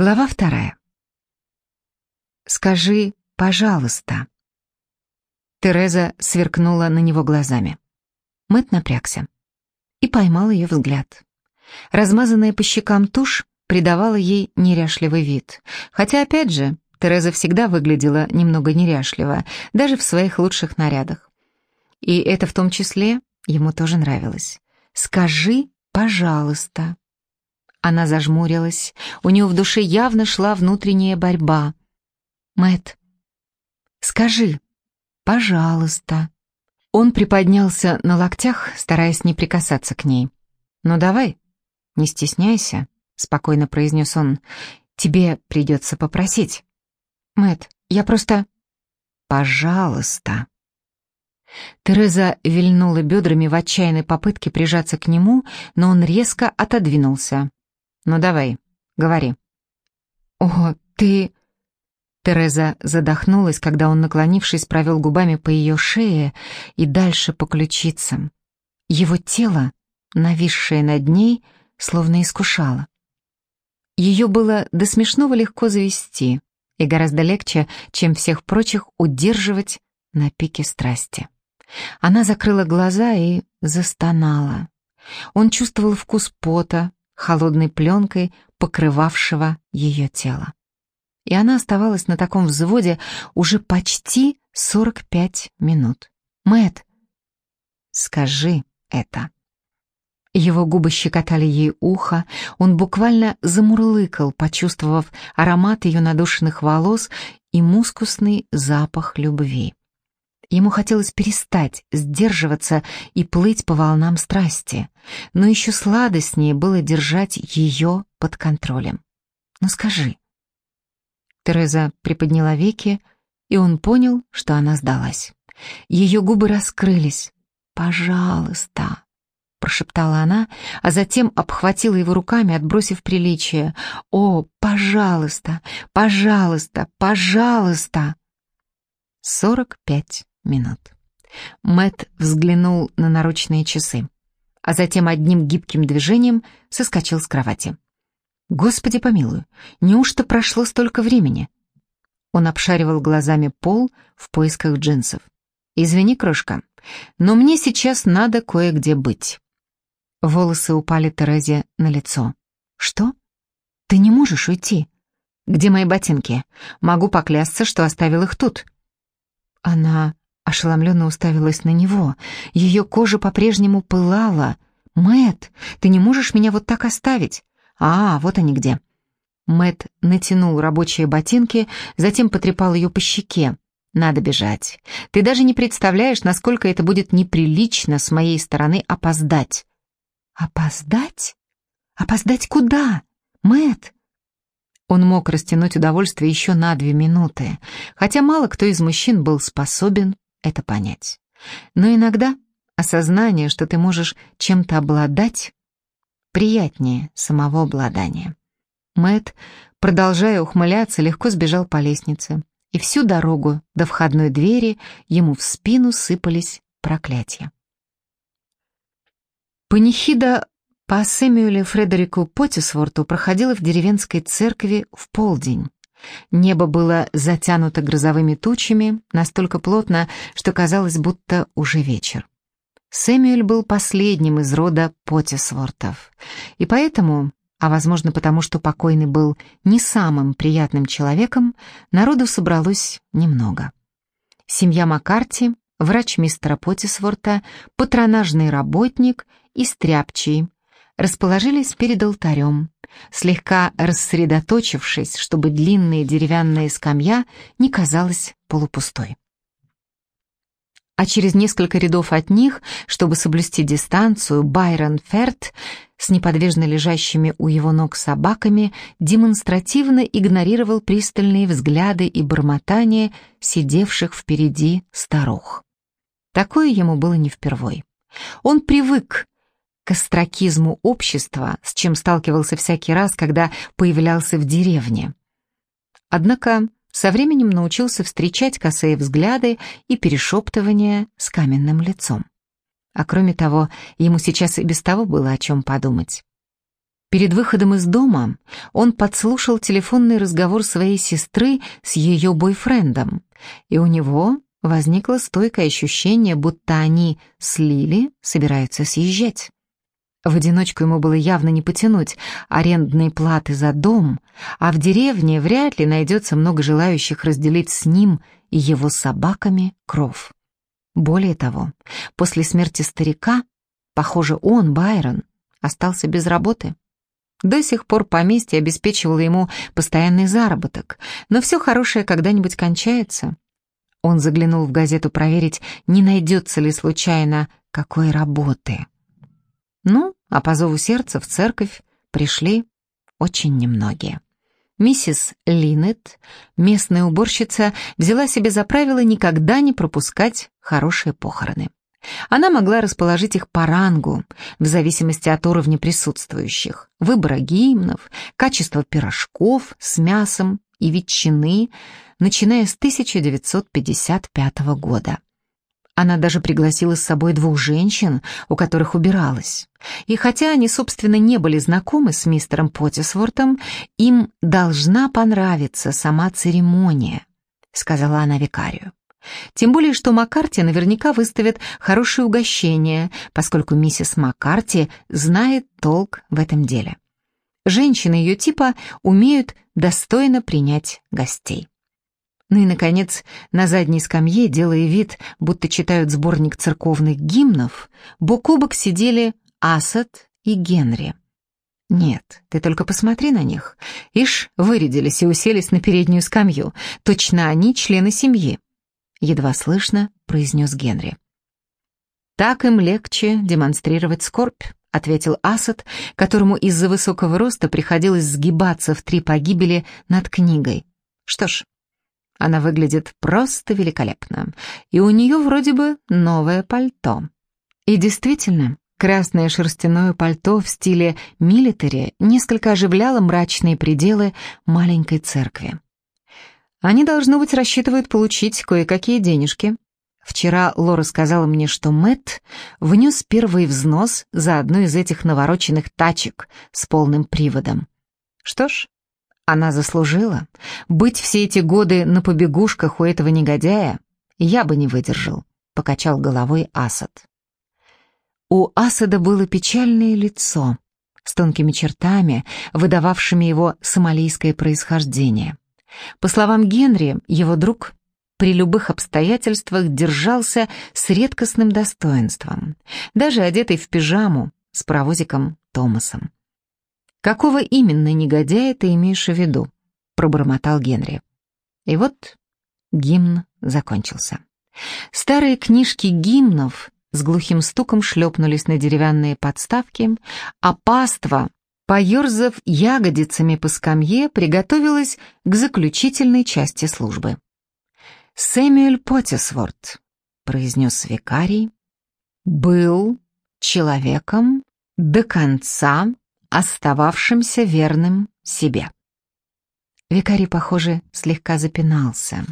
Глава вторая. «Скажи, пожалуйста». Тереза сверкнула на него глазами. Мэтт напрягся и поймал ее взгляд. Размазанная по щекам тушь придавала ей неряшливый вид. Хотя, опять же, Тереза всегда выглядела немного неряшливо, даже в своих лучших нарядах. И это в том числе ему тоже нравилось. «Скажи, пожалуйста». Она зажмурилась. У нее в душе явно шла внутренняя борьба. Мэт, скажи, пожалуйста. Он приподнялся на локтях, стараясь не прикасаться к ней. «Ну давай, не стесняйся», — спокойно произнес он. «Тебе придется попросить». Мэт, я просто...» «Пожалуйста». Тереза вильнула бедрами в отчаянной попытке прижаться к нему, но он резко отодвинулся. Ну давай, говори. О, ты... Тереза задохнулась, когда он, наклонившись, провел губами по ее шее и дальше по ключицам. Его тело, нависшее над ней, словно искушало. Ее было до смешного легко завести и гораздо легче, чем всех прочих, удерживать на пике страсти. Она закрыла глаза и застонала. Он чувствовал вкус пота, холодной пленкой, покрывавшего ее тело. И она оставалась на таком взводе уже почти 45 минут. Мэт, скажи это. Его губы щекотали ей ухо, он буквально замурлыкал, почувствовав аромат ее надушенных волос и мускусный запах любви. Ему хотелось перестать сдерживаться и плыть по волнам страсти, но еще сладостнее было держать ее под контролем. «Ну скажи». Тереза приподняла веки, и он понял, что она сдалась. Ее губы раскрылись. «Пожалуйста», — прошептала она, а затем обхватила его руками, отбросив приличие. «О, пожалуйста, пожалуйста, пожалуйста!» Сорок пять минут. Мэт взглянул на наручные часы, а затем одним гибким движением соскочил с кровати. «Господи помилуй, неужто прошло столько времени?» Он обшаривал глазами пол в поисках джинсов. «Извини, крошка, но мне сейчас надо кое-где быть». Волосы упали Терезе на лицо. «Что? Ты не можешь уйти?» «Где мои ботинки? Могу поклясться, что оставил их тут». Она ошеломленно уставилась на него. Ее кожа по-прежнему пылала. Мэт, ты не можешь меня вот так оставить? А, вот они где. Мэт натянул рабочие ботинки, затем потрепал ее по щеке. Надо бежать. Ты даже не представляешь, насколько это будет неприлично с моей стороны опоздать. Опоздать? Опоздать куда? Мэт? Он мог растянуть удовольствие еще на две минуты, хотя мало кто из мужчин был способен это понять. Но иногда осознание, что ты можешь чем-то обладать, приятнее самого обладания. Мэт, продолжая ухмыляться, легко сбежал по лестнице, и всю дорогу до входной двери ему в спину сыпались проклятия. Панихида по Сэмюэлю Фредерику Поттисворту проходила в деревенской церкви в полдень. Небо было затянуто грозовыми тучами, настолько плотно, что казалось, будто уже вечер. Сэмюэль был последним из рода Поттисвортов, и поэтому, а возможно потому, что покойный был не самым приятным человеком, народу собралось немного. Семья Маккарти, врач мистера Поттисворта, патронажный работник и стряпчий, расположились перед алтарем, слегка рассредоточившись, чтобы длинная деревянная скамья не казалась полупустой. А через несколько рядов от них, чтобы соблюсти дистанцию, Байрон Ферт с неподвижно лежащими у его ног собаками демонстративно игнорировал пристальные взгляды и бормотания сидевших впереди старух. Такое ему было не впервой. Он привык к остракизму общества, с чем сталкивался всякий раз, когда появлялся в деревне. Однако со временем научился встречать косые взгляды и перешептывания с каменным лицом. А кроме того, ему сейчас и без того было о чем подумать. Перед выходом из дома он подслушал телефонный разговор своей сестры с ее бойфрендом, и у него возникло стойкое ощущение, будто они с Лили собираются съезжать. В одиночку ему было явно не потянуть арендные платы за дом, а в деревне вряд ли найдется много желающих разделить с ним и его собаками кров. Более того, после смерти старика, похоже, он, Байрон, остался без работы. До сих пор поместье обеспечивало ему постоянный заработок, но все хорошее когда-нибудь кончается. Он заглянул в газету проверить, не найдется ли случайно какой работы. Ну, а по зову сердца в церковь пришли очень немногие. Миссис Линнет, местная уборщица, взяла себе за правило никогда не пропускать хорошие похороны. Она могла расположить их по рангу, в зависимости от уровня присутствующих, выбора гимнов, качества пирожков с мясом и ветчины, начиная с 1955 года. Она даже пригласила с собой двух женщин, у которых убиралась. И хотя они, собственно, не были знакомы с мистером Поттисвортом, им должна понравиться сама церемония, сказала она викарию. Тем более, что Маккарти наверняка выставит хорошее угощение, поскольку миссис Маккарти знает толк в этом деле. Женщины ее типа умеют достойно принять гостей. Ну и, наконец, на задней скамье, делая вид, будто читают сборник церковных гимнов, бок о бок сидели Асад и Генри. Нет, ты только посмотри на них. Ишь, вырядились и уселись на переднюю скамью. Точно они члены семьи едва слышно произнес Генри. «Так им легче демонстрировать скорбь», — ответил Асад, которому из-за высокого роста приходилось сгибаться в три погибели над книгой. «Что ж, она выглядит просто великолепно, и у нее вроде бы новое пальто». И действительно, красное шерстяное пальто в стиле милитари несколько оживляло мрачные пределы маленькой церкви. Они, должно быть, рассчитывают получить кое-какие денежки. Вчера Лора сказала мне, что Мэтт внес первый взнос за одну из этих навороченных тачек с полным приводом. Что ж, она заслужила. Быть все эти годы на побегушках у этого негодяя я бы не выдержал, покачал головой Асад. У Асада было печальное лицо с тонкими чертами, выдававшими его сомалийское происхождение. По словам Генри, его друг при любых обстоятельствах держался с редкостным достоинством, даже одетый в пижаму с паровозиком Томасом. «Какого именно негодяя ты имеешь в виду?» — пробормотал Генри. И вот гимн закончился. Старые книжки гимнов с глухим стуком шлепнулись на деревянные подставки, а паства Поерзав ягодицами по скамье, приготовилась к заключительной части службы. «Сэмюэль Поттисворт», — произнес викарий, — «был человеком до конца остававшимся верным себе». Викарий, похоже, слегка запинался.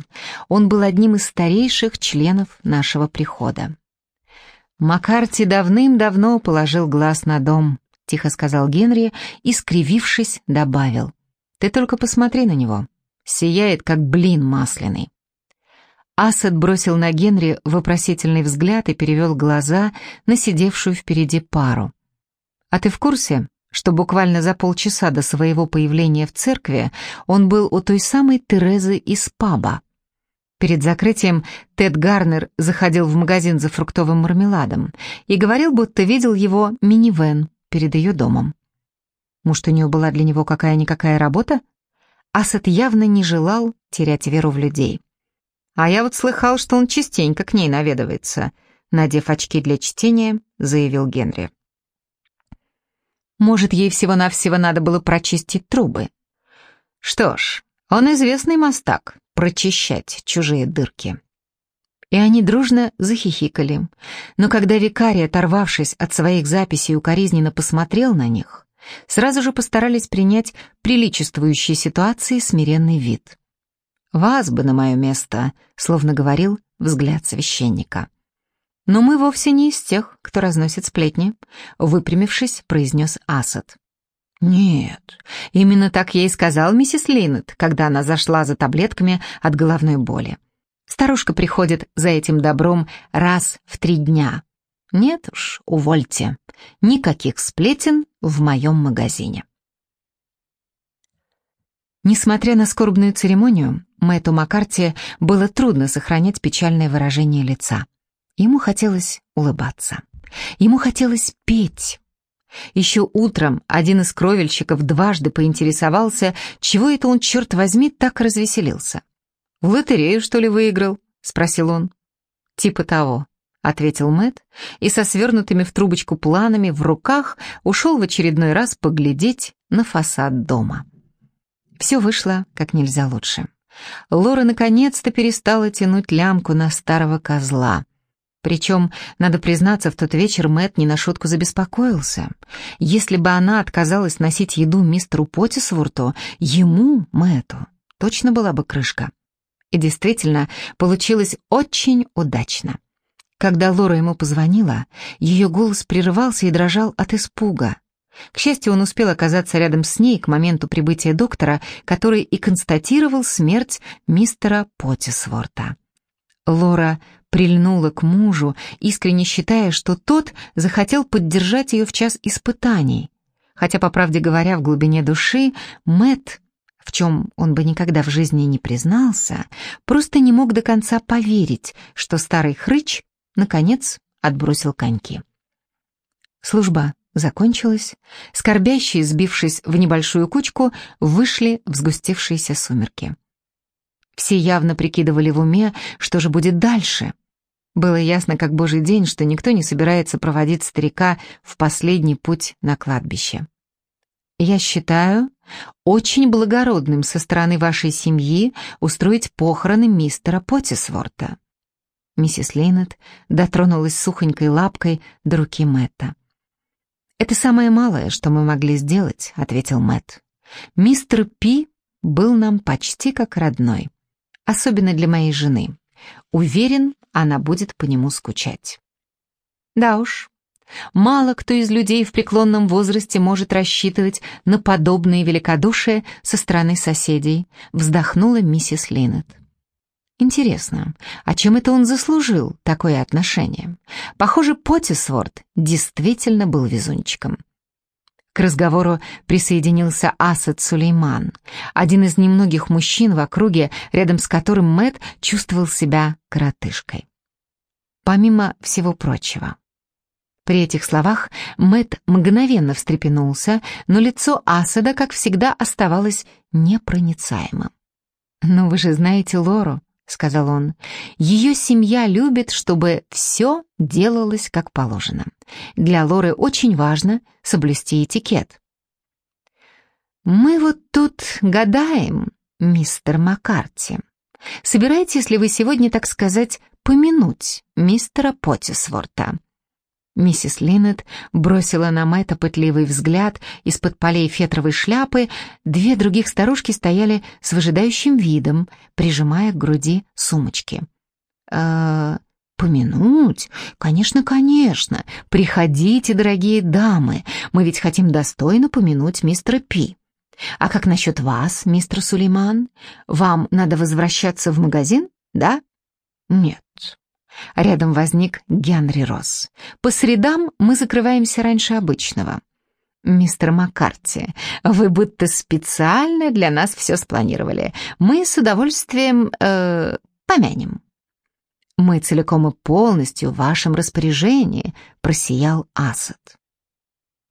Он был одним из старейших членов нашего прихода. Маккарти давным-давно положил глаз на дом, — тихо сказал Генри и, скривившись, добавил. «Ты только посмотри на него. Сияет, как блин масляный». Асад бросил на Генри вопросительный взгляд и перевел глаза на сидевшую впереди пару. «А ты в курсе, что буквально за полчаса до своего появления в церкви он был у той самой Терезы из паба?» Перед закрытием Тед Гарнер заходил в магазин за фруктовым мармеладом и говорил, будто видел его минивэн перед ее домом. Может, у нее была для него какая-никакая работа? Асад явно не желал терять веру в людей. А я вот слыхал, что он частенько к ней наведывается, надев очки для чтения, заявил Генри. Может, ей всего-навсего надо было прочистить трубы. Что ж, он известный мастак, прочищать чужие дырки и они дружно захихикали. Но когда викарий, оторвавшись от своих записей, укоризненно посмотрел на них, сразу же постарались принять приличествующие ситуации смиренный вид. «Вас бы на мое место», — словно говорил взгляд священника. «Но мы вовсе не из тех, кто разносит сплетни», — выпрямившись, произнес Асад. Нет, именно так ей сказал миссис Линнет, когда она зашла за таблетками от головной боли. Старушка приходит за этим добром раз в три дня. Нет уж, увольте, никаких сплетен в моем магазине. Несмотря на скорбную церемонию, Мэтту Маккарти было трудно сохранять печальное выражение лица. Ему хотелось улыбаться. Ему хотелось петь. Еще утром один из кровельщиков дважды поинтересовался, чего это он, черт возьми, так развеселился. «В лотерею, что ли, выиграл?» — спросил он. «Типа того», — ответил Мэт и со свернутыми в трубочку планами в руках ушел в очередной раз поглядеть на фасад дома. Все вышло как нельзя лучше. Лора наконец-то перестала тянуть лямку на старого козла — причем, надо признаться, в тот вечер Мэт не на шутку забеспокоился. Если бы она отказалась носить еду мистеру Поттисворту, ему, Мэту, точно была бы крышка. И действительно, получилось очень удачно. Когда Лора ему позвонила, ее голос прерывался и дрожал от испуга. К счастью, он успел оказаться рядом с ней к моменту прибытия доктора, который и констатировал смерть мистера Поттисворта. Лора прильнула к мужу, искренне считая, что тот захотел поддержать ее в час испытаний. Хотя, по правде говоря, в глубине души Мэт, в чем он бы никогда в жизни не признался, просто не мог до конца поверить, что старый хрыч, наконец, отбросил коньки. Служба закончилась, скорбящие, сбившись в небольшую кучку, вышли в сгустевшиеся сумерки. Все явно прикидывали в уме, что же будет дальше. Было ясно, как божий день, что никто не собирается проводить старика в последний путь на кладбище. Я считаю очень благородным со стороны вашей семьи устроить похороны мистера Поттисворта. Миссис Лейнет дотронулась сухонькой лапкой до руки Мэтта. «Это самое малое, что мы могли сделать», — ответил Мэтт. «Мистер Пи был нам почти как родной особенно для моей жены. Уверен, она будет по нему скучать. Да уж, мало кто из людей в преклонном возрасте может рассчитывать на подобные великодушие со стороны соседей, вздохнула миссис Линнет. Интересно, а чем это он заслужил, такое отношение? Похоже, Поттисворт действительно был везунчиком. К разговору присоединился Асад Сулейман, один из немногих мужчин в округе, рядом с которым Мэт чувствовал себя коротышкой. Помимо всего прочего. При этих словах Мэт мгновенно встрепенулся, но лицо Асада, как всегда, оставалось непроницаемым. «Ну, вы же знаете Лору», — сказал он. «Ее семья любит, чтобы все делалось как положено. Для Лоры очень важно соблюсти этикет». «Мы вот тут гадаем, мистер Маккарти. Собираетесь ли вы сегодня, так сказать, помянуть мистера Поттисворта?» Миссис Линнет бросила на Мэтта пытливый взгляд из-под полей фетровой шляпы. Две других старушки стояли с выжидающим видом, прижимая к груди сумочки. «Э, «Помянуть? Конечно, конечно. Приходите, дорогие дамы. Мы ведь хотим достойно помянуть мистера Пи. А как насчет вас, мистер Сулейман? Вам надо возвращаться в магазин, да?» «Нет, Рядом возник Генри Росс. «По средам мы закрываемся раньше обычного». «Мистер Маккарти, вы будто специально для нас все спланировали. Мы с удовольствием э, помянем». «Мы целиком и полностью в вашем распоряжении», — просиял Асад.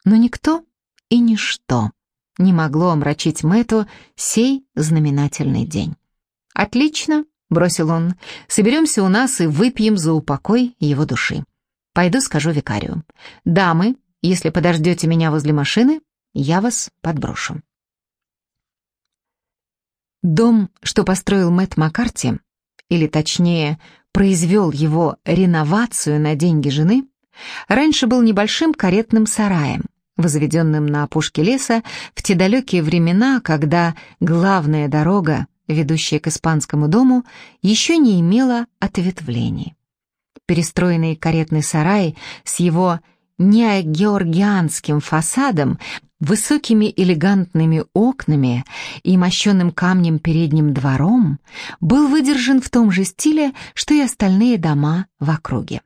Но никто и ничто не могло омрачить Мэту сей знаменательный день. «Отлично», — бросил он, — «соберемся у нас и выпьем за упокой его души. Пойду скажу викарию. Дамы, если подождете меня возле машины, я вас подброшу». Дом, что построил Мэтт Маккарти, или точнее, произвел его реновацию на деньги жены, раньше был небольшим каретным сараем, возведенным на опушке леса в те далекие времена, когда главная дорога ведущая к испанскому дому, еще не имела ответвлений. Перестроенный каретный сарай с его неогеоргианским фасадом, высокими элегантными окнами и мощенным камнем передним двором, был выдержан в том же стиле, что и остальные дома в округе.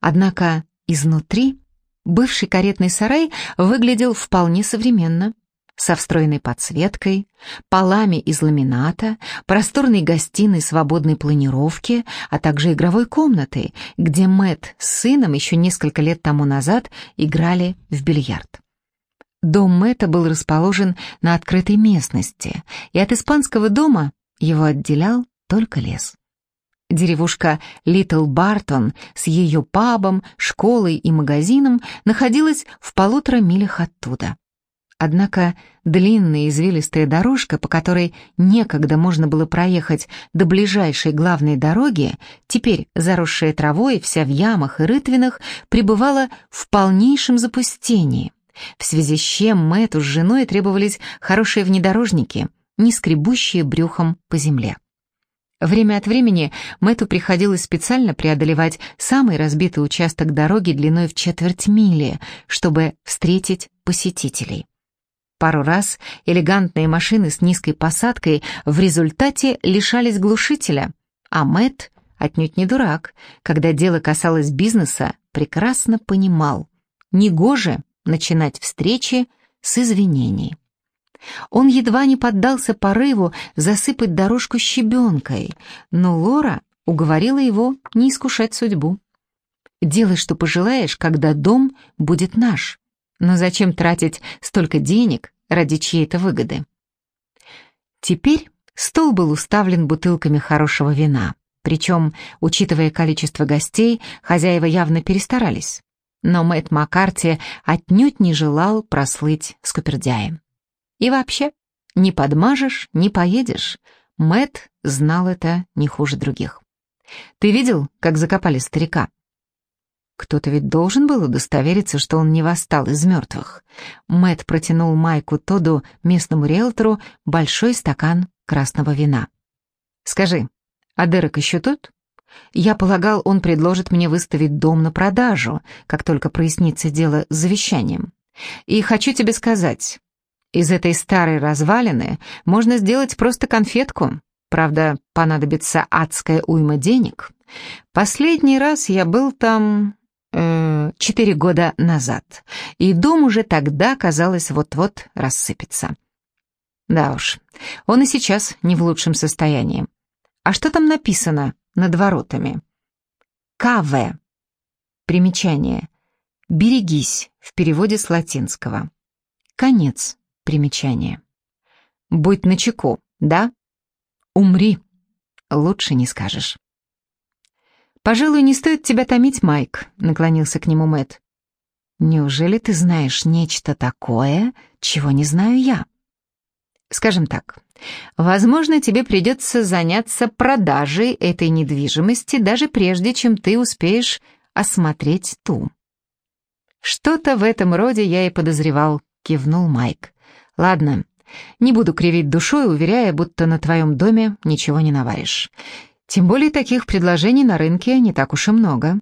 Однако изнутри бывший каретный сарай выглядел вполне современно, со встроенной подсветкой, полами из ламината, просторной гостиной свободной планировки, а также игровой комнатой, где Мэт с сыном еще несколько лет тому назад играли в бильярд. Дом Мэтта был расположен на открытой местности, и от испанского дома его отделял только лес. Деревушка Литл Бартон с ее пабом, школой и магазином находилась в полутора милях оттуда. Однако длинная извилистая дорожка, по которой некогда можно было проехать до ближайшей главной дороги, теперь заросшая травой, вся в ямах и рытвинах, пребывала в полнейшем запустении, в связи с чем Мэтту с женой требовались хорошие внедорожники, не скребущие брюхом по земле. Время от времени Мэтту приходилось специально преодолевать самый разбитый участок дороги длиной в четверть мили, чтобы встретить посетителей. Пару раз элегантные машины с низкой посадкой в результате лишались глушителя, а Мэт, отнюдь не дурак, когда дело касалось бизнеса, прекрасно понимал, негоже начинать встречи с извинений. Он едва не поддался порыву засыпать дорожку щебенкой, но Лора уговорила его не искушать судьбу. «Делай, что пожелаешь, когда дом будет наш. Но зачем тратить столько денег ради чьей-то выгоды? Теперь стол был уставлен бутылками хорошего вина. Причем, учитывая количество гостей, хозяева явно перестарались. Но Мэтт Маккарти отнюдь не желал прослыть скупердяем. И вообще, не подмажешь, не поедешь. Мэтт знал это не хуже других. «Ты видел, как закопали старика?» Кто-то ведь должен был удостовериться, что он не восстал из мертвых. Мэт протянул Майку Тоду, местному риэлтору, большой стакан красного вина. «Скажи, а Дерек еще тут?» «Я полагал, он предложит мне выставить дом на продажу, как только прояснится дело с завещанием. И хочу тебе сказать, из этой старой развалины можно сделать просто конфетку. Правда, понадобится адская уйма денег. Последний раз я был там Четыре года назад, и дом уже тогда, казалось, вот-вот рассыпется. Да уж, он и сейчас не в лучшем состоянии. А что там написано над воротами? КВ. Примечание. «Берегись» в переводе с латинского. Конец примечания. «Будь начеку, да? Умри, лучше не скажешь». «Пожалуй, не стоит тебя томить, Майк», — наклонился к нему Мэт. «Неужели ты знаешь нечто такое, чего не знаю я?» «Скажем так, возможно, тебе придется заняться продажей этой недвижимости даже прежде, чем ты успеешь осмотреть ту». «Что-то в этом роде я и подозревал», — кивнул Майк. «Ладно, не буду кривить душой, уверяя, будто на твоем доме ничего не наваришь. Тем более таких предложений на рынке не так уж и много.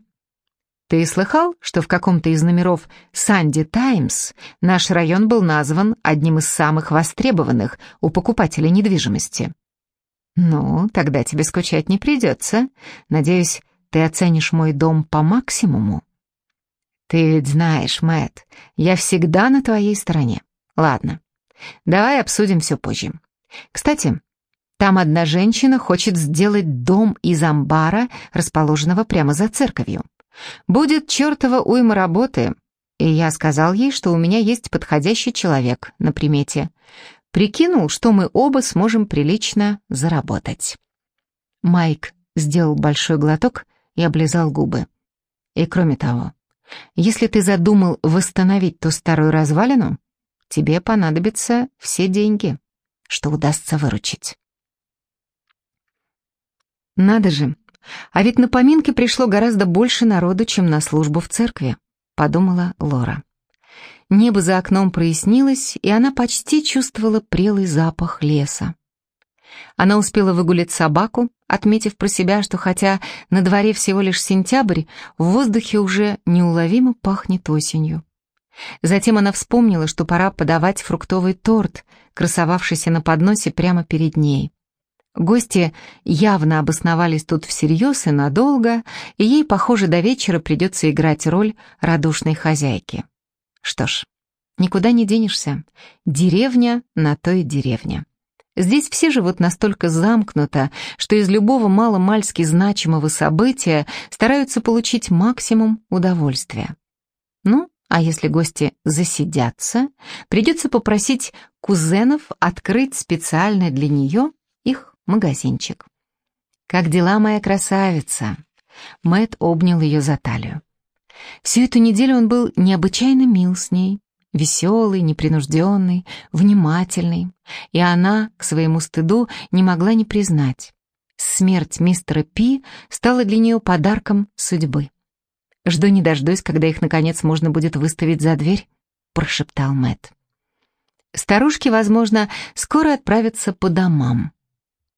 Ты слыхал, что в каком-то из номеров «Санди Таймс» наш район был назван одним из самых востребованных у покупателей недвижимости? Ну, тогда тебе скучать не придется. Надеюсь, ты оценишь мой дом по максимуму. Ты ведь знаешь, Мэтт, я всегда на твоей стороне. Ладно, давай обсудим все позже. Кстати, там одна женщина хочет сделать дом из амбара, расположенного прямо за церковью. Будет чертова уйма работы, и я сказал ей, что у меня есть подходящий человек на примете. Прикинул, что мы оба сможем прилично заработать. Майк сделал большой глоток и облизал губы. И кроме того, если ты задумал восстановить ту старую развалину, тебе понадобятся все деньги, что удастся выручить. «Надо же, а ведь на поминки пришло гораздо больше народу, чем на службу в церкви», — подумала Лора. Небо за окном прояснилось, и она почти чувствовала прелый запах леса. Она успела выгулять собаку, отметив про себя, что хотя на дворе всего лишь сентябрь, в воздухе уже неуловимо пахнет осенью. Затем она вспомнила, что пора подавать фруктовый торт, красовавшийся на подносе прямо перед ней. Гости явно обосновались тут всерьез и надолго, и ей, похоже, до вечера придется играть роль радушной хозяйки. Что ж, никуда не денешься. Деревня на той деревне. Здесь все живут настолько замкнуто, что из любого маломальски значимого события стараются получить максимум удовольствия. Ну, а если гости засидятся, придется попросить кузенов открыть специально для нее магазинчик. «Как дела, моя красавица?» Мэт обнял ее за талию. Всю эту неделю он был необычайно мил с ней, веселый, непринужденный, внимательный, и она, к своему стыду, не могла не признать. Смерть мистера Пи стала для нее подарком судьбы. Жду не дождусь, когда их, наконец, можно будет выставить за дверь», — прошептал Мэт. Старушки, возможно, скоро отправятся по домам.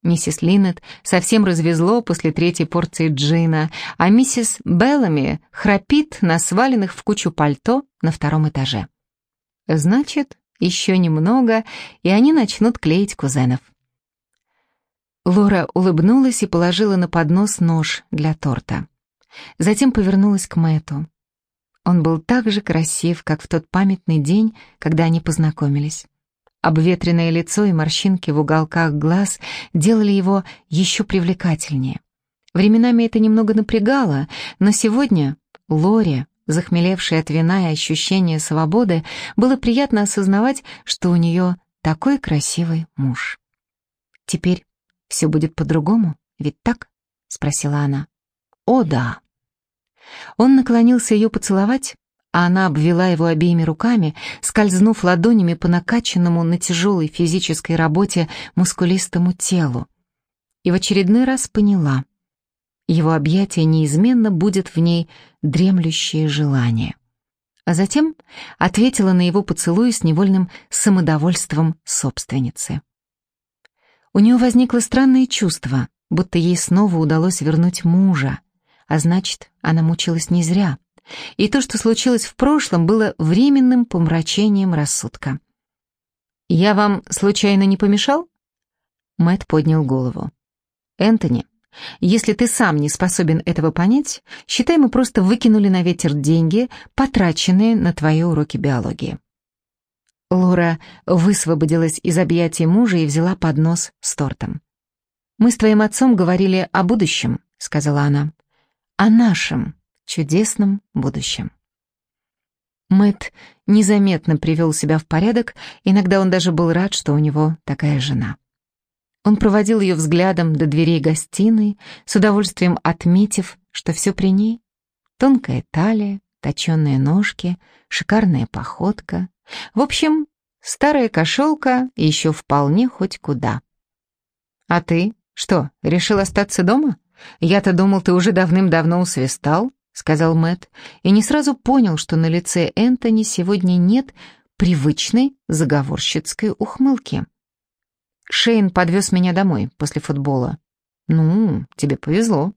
Миссис Линнет совсем развезло после третьей порции джина, а миссис Беллами храпит на сваленных в кучу пальто на втором этаже. Значит, еще немного, и они начнут клеить кузенов. Лора улыбнулась и положила на поднос нож для торта. Затем повернулась к Мэту. Он был так же красив, как в тот памятный день, когда они познакомились. Обветренное лицо и морщинки в уголках глаз делали его еще привлекательнее. Временами это немного напрягало, но сегодня Лоре, захмелевшей от вина и ощущения свободы, было приятно осознавать, что у нее такой красивый муж. «Теперь все будет по-другому, ведь так?» — спросила она. «О, да». Он наклонился ее поцеловать, а она обвела его обеими руками, скользнув ладонями по накачанному на тяжелой физической работе мускулистому телу. И в очередной раз поняла. Его объятие неизменно будет в ней дремлющее желание. А затем ответила на его поцелуй с невольным самодовольством собственницы. У нее возникло странное чувство, будто ей снова удалось вернуть мужа, а значит, она мучилась не зря. И то, что случилось в прошлом, было временным помрачением рассудка. «Я вам случайно не помешал?» Мэт поднял голову. «Энтони, если ты сам не способен этого понять, считай, мы просто выкинули на ветер деньги, потраченные на твои уроки биологии». Лора высвободилась из объятий мужа и взяла поднос с тортом. «Мы с твоим отцом говорили о будущем», — сказала она о нашем чудесном будущем. Мэт незаметно привел себя в порядок, иногда он даже был рад, что у него такая жена. Он проводил ее взглядом до дверей гостиной, с удовольствием отметив, что все при ней. Тонкая талия, точенные ножки, шикарная походка. В общем, старая кошелка еще вполне хоть куда. «А ты что, решил остаться дома?» «Я-то думал, ты уже давным-давно усвистал», — сказал Мэт, и не сразу понял, что на лице Энтони сегодня нет привычной заговорщицкой ухмылки. «Шейн подвез меня домой после футбола». «Ну, тебе повезло.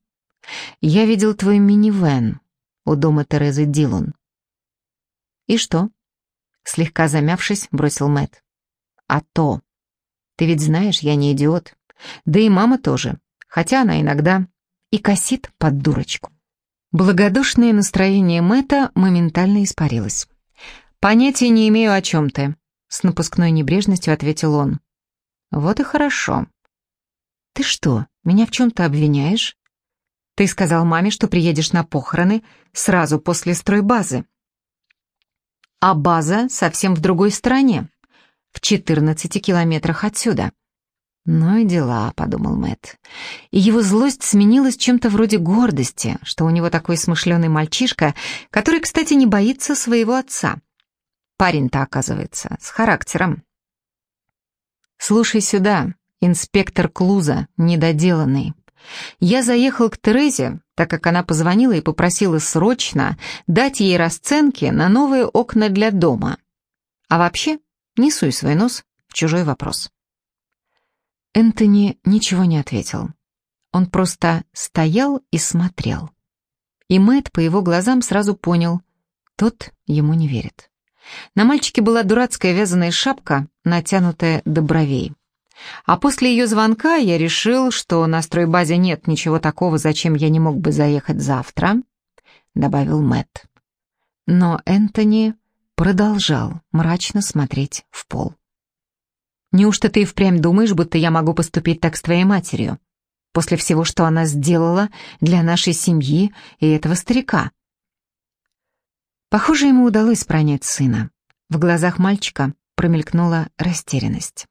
Я видел твой минивэн у дома Терезы Дилон». «И что?» — слегка замявшись, бросил Мэт. «А то. Ты ведь знаешь, я не идиот. Да и мама тоже, хотя она иногда и косит под дурочку. Благодушное настроение Мэтта моментально испарилось. «Понятия не имею, о чем ты», — с напускной небрежностью ответил он. «Вот и хорошо». «Ты что, меня в чем-то обвиняешь?» «Ты сказал маме, что приедешь на похороны сразу после стройбазы». «А база совсем в другой стороне, в 14 километрах отсюда». «Ну и дела», — подумал Мэт. И его злость сменилась чем-то вроде гордости, что у него такой смышленый мальчишка, который, кстати, не боится своего отца. Парень-то, оказывается, с характером. «Слушай сюда, инспектор Клуза, недоделанный. Я заехал к Терезе, так как она позвонила и попросила срочно дать ей расценки на новые окна для дома. А вообще, не суй свой нос в чужой вопрос». Энтони ничего не ответил. Он просто стоял и смотрел. И Мэтт по его глазам сразу понял, тот ему не верит. На мальчике была дурацкая вязаная шапка, натянутая до бровей. А после ее звонка я решил, что на стройбазе нет ничего такого, зачем я не мог бы заехать завтра, добавил Мэтт. Но Энтони продолжал мрачно смотреть в пол. «Неужто ты и впрямь думаешь, будто я могу поступить так с твоей матерью? После всего, что она сделала для нашей семьи и этого старика?» Похоже, ему удалось пронять сына. В глазах мальчика промелькнула растерянность.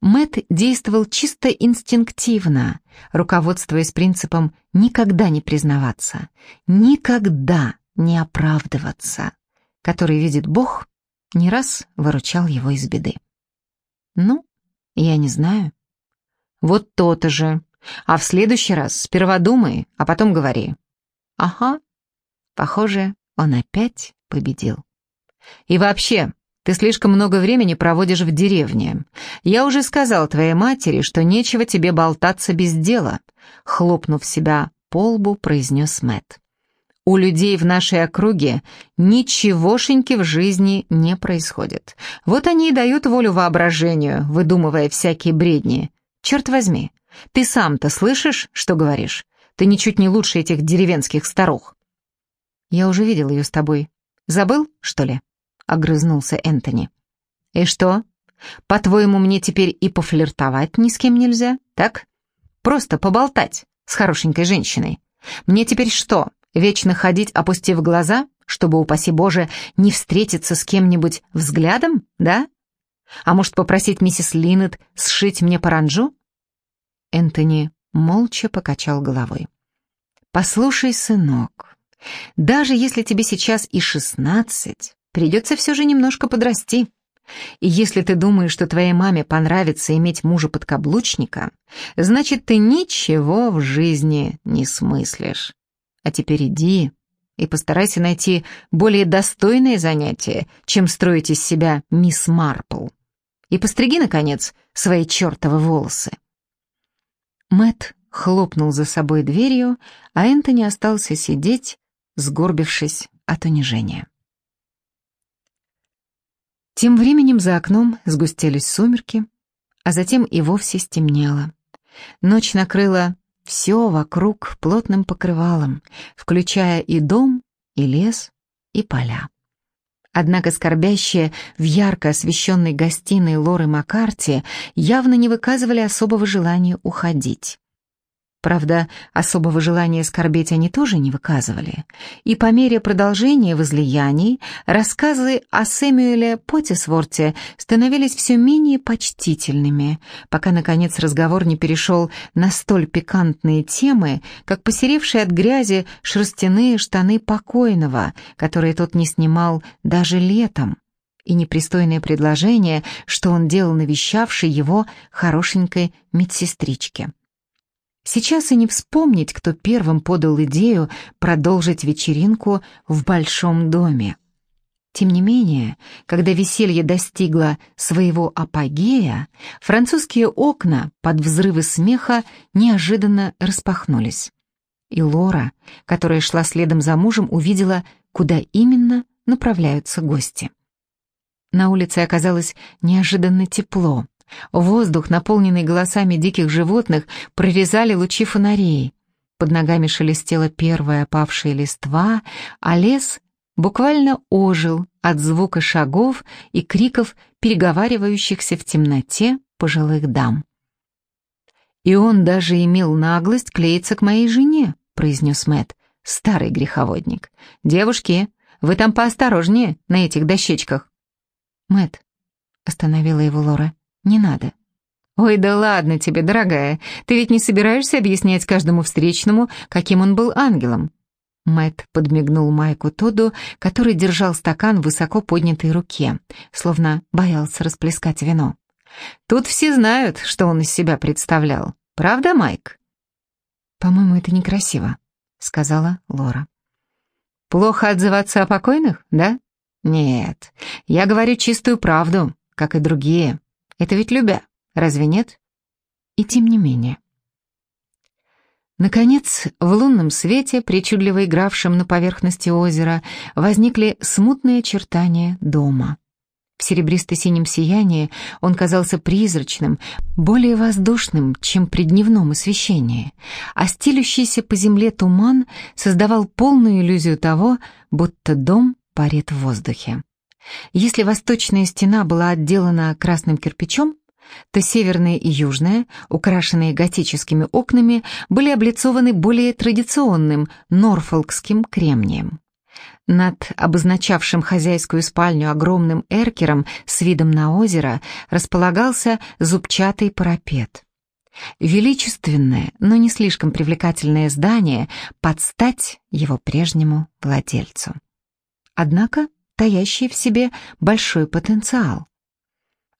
Мэт действовал чисто инстинктивно, руководствуясь принципом «никогда не признаваться», «никогда не оправдываться», который видит Бог, не раз выручал его из беды. Ну, я не знаю. Вот то-то же. А в следующий раз сперва думай, а потом говори. Ага, похоже, он опять победил. И вообще, ты слишком много времени проводишь в деревне. Я уже сказал твоей матери, что нечего тебе болтаться без дела», — хлопнув себя по лбу, произнес Мэтт. «У людей в нашей округе ничегошеньки в жизни не происходит. Вот они и дают волю воображению, выдумывая всякие бредни. Черт возьми, ты сам-то слышишь, что говоришь? Ты ничуть не лучше этих деревенских старух». «Я уже видел ее с тобой. Забыл, что ли?» — огрызнулся Энтони. «И что? По-твоему, мне теперь и пофлиртовать ни с кем нельзя, так? Просто поболтать с хорошенькой женщиной. Мне теперь что, вечно ходить, опустив глаза, чтобы, упаси Боже, не встретиться с кем-нибудь взглядом, да? А может, попросить миссис Линнет сшить мне паранджу?» Энтони молча покачал головой. «Послушай, сынок, даже если тебе сейчас и шестнадцать, Придется все же немножко подрасти. И если ты думаешь, что твоей маме понравится иметь мужа-подкаблучника, значит, ты ничего в жизни не смыслишь. А теперь иди и постарайся найти более достойное занятие, чем строить из себя мисс Марпл. И постриги, наконец, свои чертовы волосы. Мэт хлопнул за собой дверью, а Энтони остался сидеть, сгорбившись от унижения. Тем временем за окном сгустились сумерки, а затем и вовсе стемнело. Ночь накрыла все вокруг плотным покрывалом, включая и дом, и лес, и поля. Однако скорбящие в ярко освещенной гостиной Лоры Маккарти явно не выказывали особого желания уходить. Правда, особого желания скорбеть они тоже не выказывали. И по мере продолжения возлияний рассказы о Сэмюэле Поттисворте становились все менее почтительными, пока, наконец, разговор не перешел на столь пикантные темы, как посеревшие от грязи шерстяные штаны покойного, которые тот не снимал даже летом, и непристойное предложение, что он делал навещавшей его хорошенькой медсестричке. Сейчас и не вспомнить, кто первым подал идею продолжить вечеринку в большом доме. Тем не менее, когда веселье достигло своего апогея, французские окна под взрывы смеха неожиданно распахнулись. И Лора, которая шла следом за мужем, увидела, куда именно направляются гости. На улице оказалось неожиданно тепло. Воздух, наполненный голосами диких животных, прорезали лучи фонарей. Под ногами шелестела первая опавшая листва, а лес буквально ожил от звука шагов и криков переговаривающихся в темноте пожилых дам. «И он даже имел наглость клеиться к моей жене», — произнес Мэт, старый греховодник. «Девушки, вы там поосторожнее на этих дощечках». Мэт остановила его Лора, не надо». «Ой, да ладно тебе, дорогая, ты ведь не собираешься объяснять каждому встречному, каким он был ангелом?» Мэт подмигнул Майку Тоду, который держал стакан в высоко поднятой руке, словно боялся расплескать вино. «Тут все знают, что он из себя представлял. Правда, Майк?» «По-моему, это некрасиво», — сказала Лора. «Плохо отзываться о покойных, да? Нет, я говорю чистую правду, как и другие. Это ведь любя, разве нет? И тем не менее. Наконец, в лунном свете, причудливо игравшем на поверхности озера, возникли смутные очертания дома. В серебристо-синем сиянии он казался призрачным, более воздушным, чем при дневном освещении, а стелющийся по земле туман создавал полную иллюзию того, будто дом парит в воздухе. Если восточная стена была отделана красным кирпичом, то северная и южная, украшенные готическими окнами, были облицованы более традиционным норфолкским кремнием. Над обозначавшим хозяйскую спальню огромным эркером с видом на озеро располагался зубчатый парапет. Величественное, но не слишком привлекательное здание под стать его прежнему владельцу. Однако таящий в себе большой потенциал.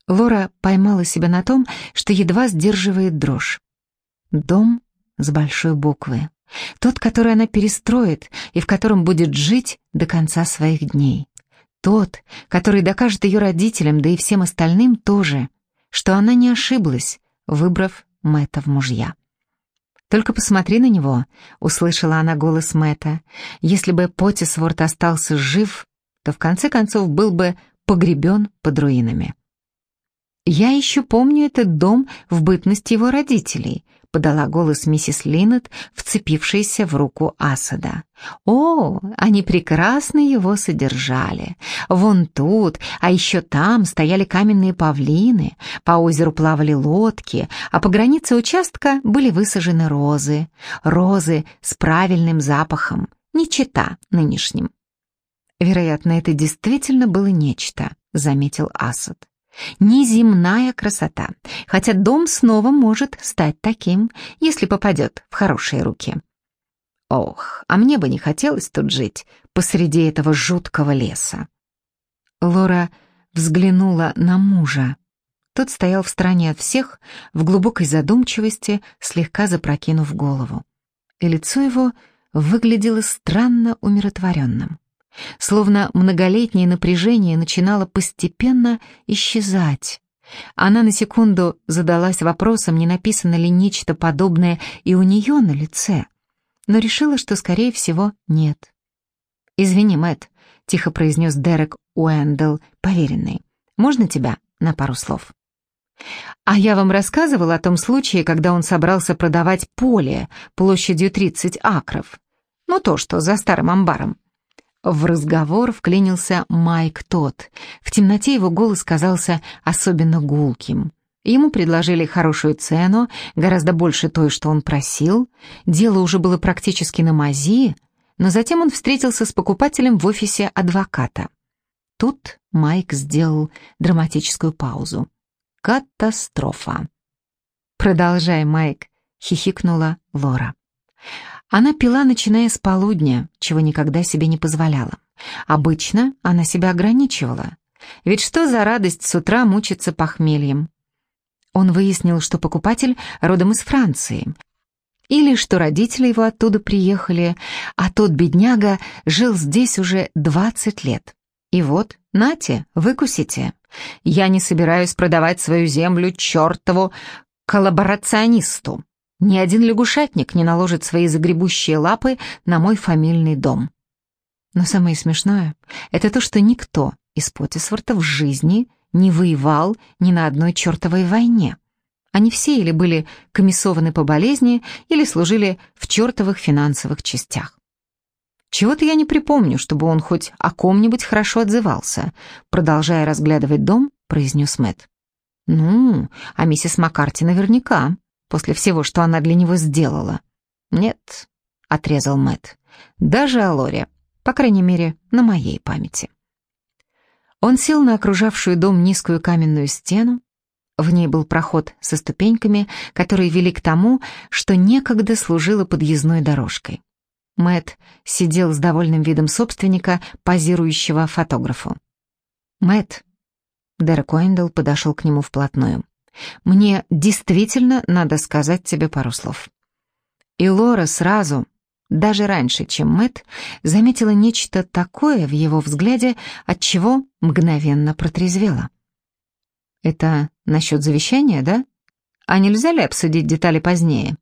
Лора поймала себя на том, что едва сдерживает дрожь. Дом с большой буквы. Тот, который она перестроит и в котором будет жить до конца своих дней. Тот, который докажет ее родителям, да и всем остальным тоже, что она не ошиблась, выбрав Мэтта в мужья. «Только посмотри на него», — услышала она голос Мэтта. «Если бы Потисворт остался жив, то в конце концов был бы погребен под руинами». «Я еще помню этот дом в бытность его родителей», — подала голос миссис Линнет, вцепившаяся в руку Асада. «О, они прекрасно его содержали. Вон тут, а еще там стояли каменные павлины, по озеру плавали лодки, а по границе участка были высажены розы. Розы с правильным запахом, не чета нынешним». «Вероятно, это действительно было нечто», — заметил Асад. Неземная красота, хотя дом снова может стать таким, если попадет в хорошие руки. Ох, а мне бы не хотелось тут жить, посреди этого жуткого леса. Лора взглянула на мужа. Тот стоял в стороне от всех, в глубокой задумчивости, слегка запрокинув голову. И лицо его выглядело странно умиротворенным. Словно многолетнее напряжение начинало постепенно исчезать. Она на секунду задалась вопросом, не написано ли нечто подобное и у нее на лице, но решила, что, скорее всего, нет. «Извини, Мэтт», — тихо произнес Дерек Уэндл, поверенный. «Можно тебя на пару слов?» «А я вам рассказывал о том случае, когда он собрался продавать поле площадью 30 акров. Ну, то, что за старым амбаром. В разговор вклинился Майк Тот. В темноте его голос казался особенно гулким. Ему предложили хорошую цену, гораздо больше той, что он просил. Дело уже было практически на мази, но затем он встретился с покупателем в офисе адвоката. Тут Майк сделал драматическую паузу. Катастрофа. «Продолжай, Майк», — хихикнула Лора. Она пила, начиная с полудня, чего никогда себе не позволяла. Обычно она себя ограничивала. Ведь что за радость с утра мучиться похмельем? Он выяснил, что покупатель родом из Франции. Или что родители его оттуда приехали, а тот бедняга жил здесь уже 20 лет. И вот, нате, выкусите. Я не собираюсь продавать свою землю чертову коллаборационисту. Ни один лягушатник не наложит свои загребущие лапы на мой фамильный дом. Но самое смешное — это то, что никто из Потисворта в жизни не воевал ни на одной чертовой войне. Они все или были комиссованы по болезни, или служили в чертовых финансовых частях. Чего-то я не припомню, чтобы он хоть о ком-нибудь хорошо отзывался, продолжая разглядывать дом, произнес Мэтт. Ну, а миссис Маккарти наверняка после всего, что она для него сделала. Нет, отрезал Мэт. Даже Алоре, по крайней мере, на моей памяти. Он сел на окружавшую дом низкую каменную стену. В ней был проход со ступеньками, которые вели к тому, что некогда служило подъездной дорожкой. Мэт сидел с довольным видом собственника, позирующего фотографу. Мэт, Дерек Уэндл подошел к нему вплотную. Мне действительно надо сказать тебе пару слов». И Лора сразу, даже раньше, чем Мэт, заметила нечто такое в его взгляде, от чего мгновенно протрезвела. «Это насчет завещания, да?» А нельзя ли обсудить детали позднее?»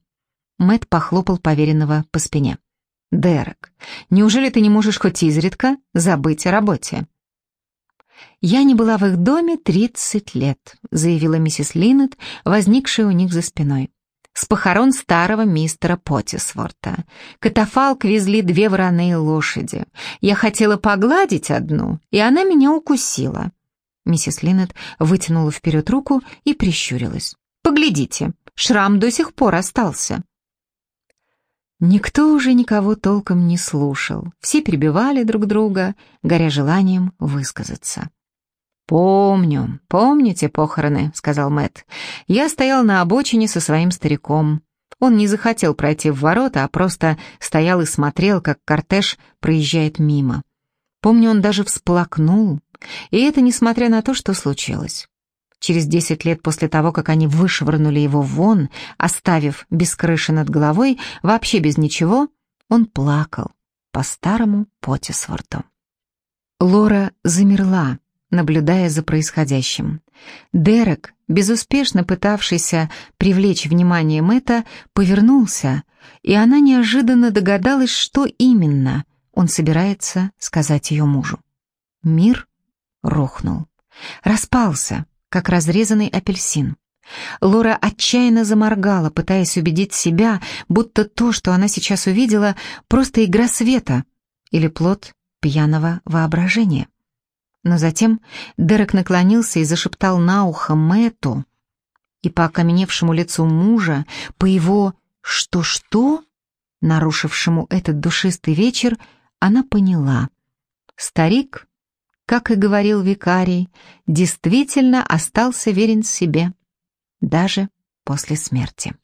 Мэт похлопал поверенного по спине. «Дерек, неужели ты не можешь хоть изредка забыть о работе?» «Я не была в их доме тридцать лет», — заявила миссис Линнет, возникшая у них за спиной. «С похорон старого мистера Поттисворта. Катафалк везли две вороные лошади. Я хотела погладить одну, и она меня укусила». Миссис Линнет вытянула вперед руку и прищурилась. «Поглядите, шрам до сих пор остался». Никто уже никого толком не слушал. Все перебивали друг друга, горя желанием высказаться. «Помню, помните похороны», — сказал Мэт. «Я стоял на обочине со своим стариком. Он не захотел пройти в ворота, а просто стоял и смотрел, как кортеж проезжает мимо. Помню, он даже всплакнул, и это несмотря на то, что случилось. Через десять лет после того, как они вышвырнули его вон, оставив без крыши над головой, вообще без ничего, он плакал по старому Потисворту. Лора замерла, наблюдая за происходящим. Дерек, безуспешно пытавшийся привлечь внимание Мэтта, повернулся, и она неожиданно догадалась, что именно он собирается сказать ее мужу. Мир рухнул, распался, как разрезанный апельсин. Лора отчаянно заморгала, пытаясь убедить себя, будто то, что она сейчас увидела, просто игра света или плод пьяного воображения. Но затем Дерек наклонился и зашептал на ухо Мэту, и по окаменевшему лицу мужа, по его «что-что», нарушившему этот душистый вечер, она поняла. Старик как и говорил викарий, действительно остался верен себе, даже после смерти.